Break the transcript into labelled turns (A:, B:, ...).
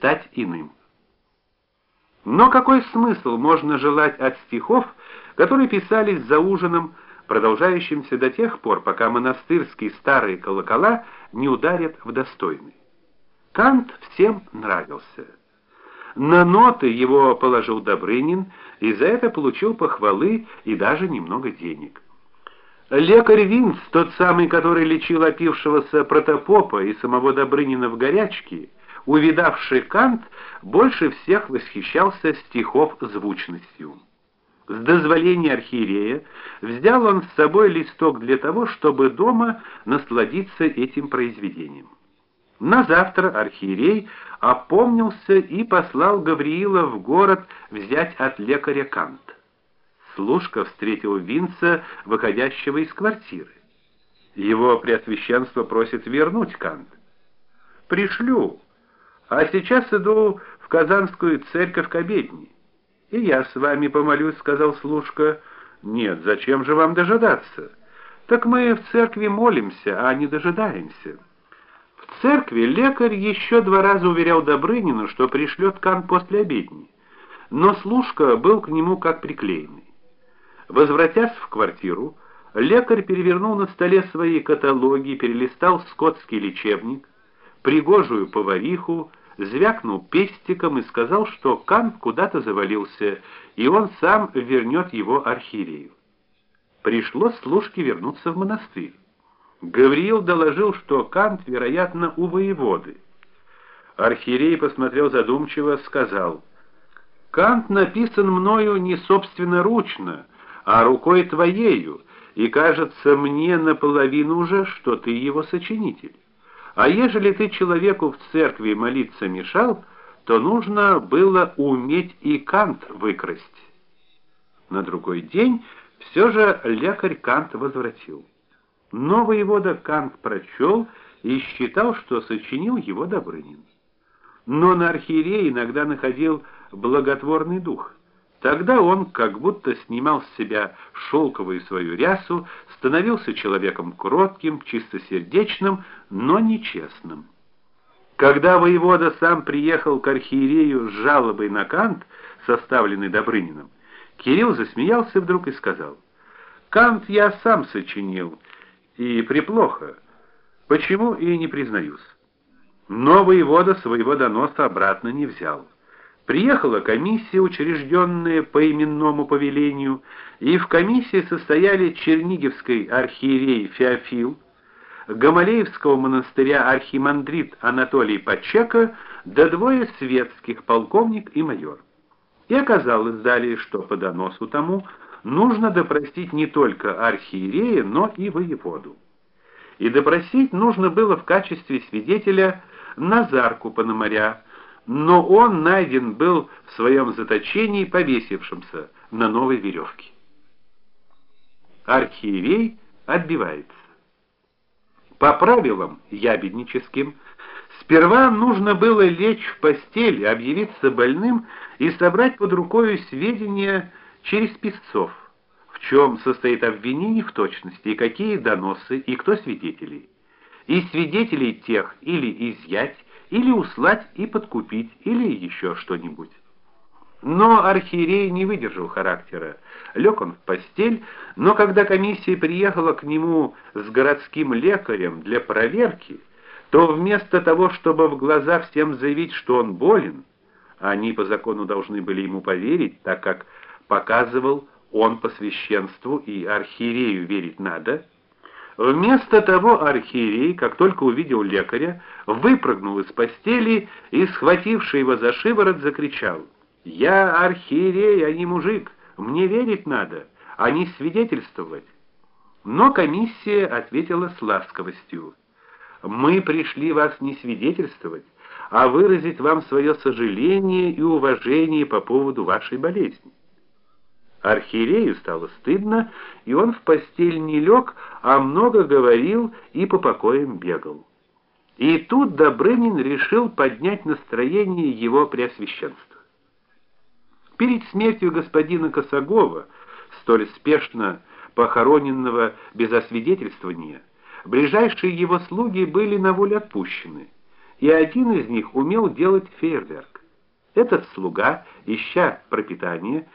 A: стать иным. Но какой смысл можно желать от стихов, которые писались за ужином, продолжающимся до тех пор, пока монастырские старые колокола не ударят в достойный? Кант всем нравился. На ноты его положил Добрынин, и за это получил похвалы и даже немного денег. Лекарь Винц, тот самый, который лечил опившегося протопопа и самого Добрынина в горячке, увидавший Кант, больше всех восхищался стихов звучностью. С дозволения архиерея взял он с собой листок для того, чтобы дома насладиться этим произведением. На завтра архиерей опомнился и послал Гавриила в город взять от лекаря Кант. Служка встретил Винца, выходящего из квартиры. Его преосвященство просит вернуть Кант. Пришлю. А сейчас иду в Казанскую церковь к обедне. И я с вами помолюсь, сказал служка. Нет, зачем же вам дожидаться? Так мы в церкви молимся, а не дожидаемся. В церкви лекарь еще два раза уверял Добрынину, что пришлет Кант после обедни. Но служка был к нему как приклеенный. Возвратясь в квартиру, лекарь перевернул на столе свои каталоги, перелистал скотский лечебник, пригожую повариху, звякнул пестиком и сказал, что Кант куда-то завалился, и он сам вернет его архиерею. Пришлось служке вернуться в монастырь. Гавриил доложил, что Кант, вероятно, у воеводы. Архиерей посмотрел задумчиво, сказал: "Кант написан мною не собственноручно, а рукой твоею, и кажется мне наполовину уже, что ты его сочинитель. А ежели ты человеку в церкви молиться мешал, то нужно было уметь и Кант выкрасть. На другой день все же лекарь Кант возвратил. Новый воевода Кант прочел и считал, что сочинил его Добрынин. Но на архиерея иногда находил благотворный дух. Тогда он как будто снимал с себя шелковую свою рясу, становился человеком кротким, чистосердечным, но нечестным. Когда воевода сам приехал к архиерею с жалобой на Кант, составленный Добрыниным, Кирилл засмеялся вдруг и сказал: "Кант я сам сочинил, и приплохо. Почему и не признаюсь". Но воевода своего доноса обратно не взял. Приехала комиссия, учрежденная по именному повелению, и в комиссии состояли Черниговский архиерей Феофил, Гамалеевского монастыря архимандрит Анатолий Пачека, да двое светских, полковник и майор. И оказалось далее, что по доносу тому нужно допросить не только архиерея, но и воеводу. И допросить нужно было в качестве свидетеля Назарку Пономаря, но он найден был в своем заточении повесившимся на новой веревке. Архиерей отбивается. По правилам ябедническим сперва нужно было лечь в постель, объявиться больным и собрать под рукой сведения через писцов, в чем состоит обвинение в точности, и какие доносы и кто свидетели. И свидетелей тех или изъять, или услать и подкупить, или еще что-нибудь. Но архиерей не выдержал характера. Лег он в постель, но когда комиссия приехала к нему с городским лекарем для проверки, то вместо того, чтобы в глаза всем заявить, что он болен, они по закону должны были ему поверить, так как показывал он по священству и архиерею верить надо, Вместо того архиерей, как только увидел лекаря, выпрыгнул из постели и, схвативший его за шиворот, закричал: "Я архиерей, а не мужик, мне верить надо, а не свидетельствовать". Но комиссия ответила с ласковостью: "Мы пришли вас не свидетельствовать, а выразить вам свое сожаление и уважение по поводу вашей болезни". Архиерею стало стыдно, и он в постель не лег, а много говорил и по покоям бегал. И тут Добрынин решил поднять настроение его преосвященства. Перед смертью господина Косогова, столь спешно похороненного без освидетельствования, ближайшие его слуги были на волю отпущены, и один из них умел делать фейерверк. Этот слуга, ища пропитание,